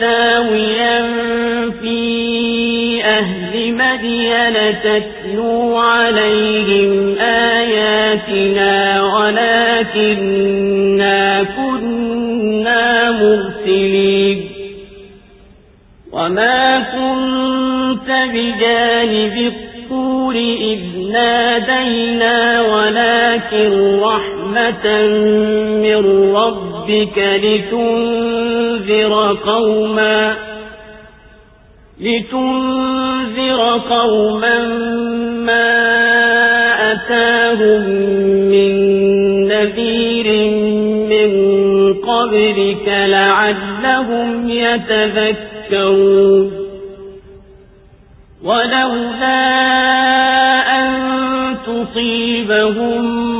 ثاويا في أهل مدين تتلو عليهم آياتنا ولكننا كنا مرسلين. وما كنت بجانب الطور إذ نادينا ولكن رحمة من ربك لتنذر قوما لتنذر قوما ما أتاهم من نذير من قبلك لعلهم يتذكرون ولولا أن تصيبهم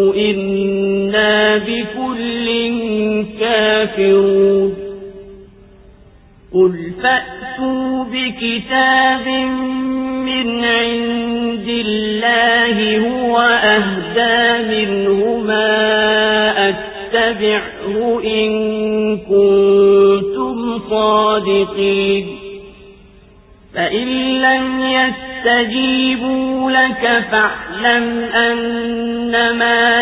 كافرون قل فأتوا بكتاب من عند الله هو أهدى منهما أتبعه إن كنتم صادقين. فإن لم يستجيبوا لك فاعلم أنما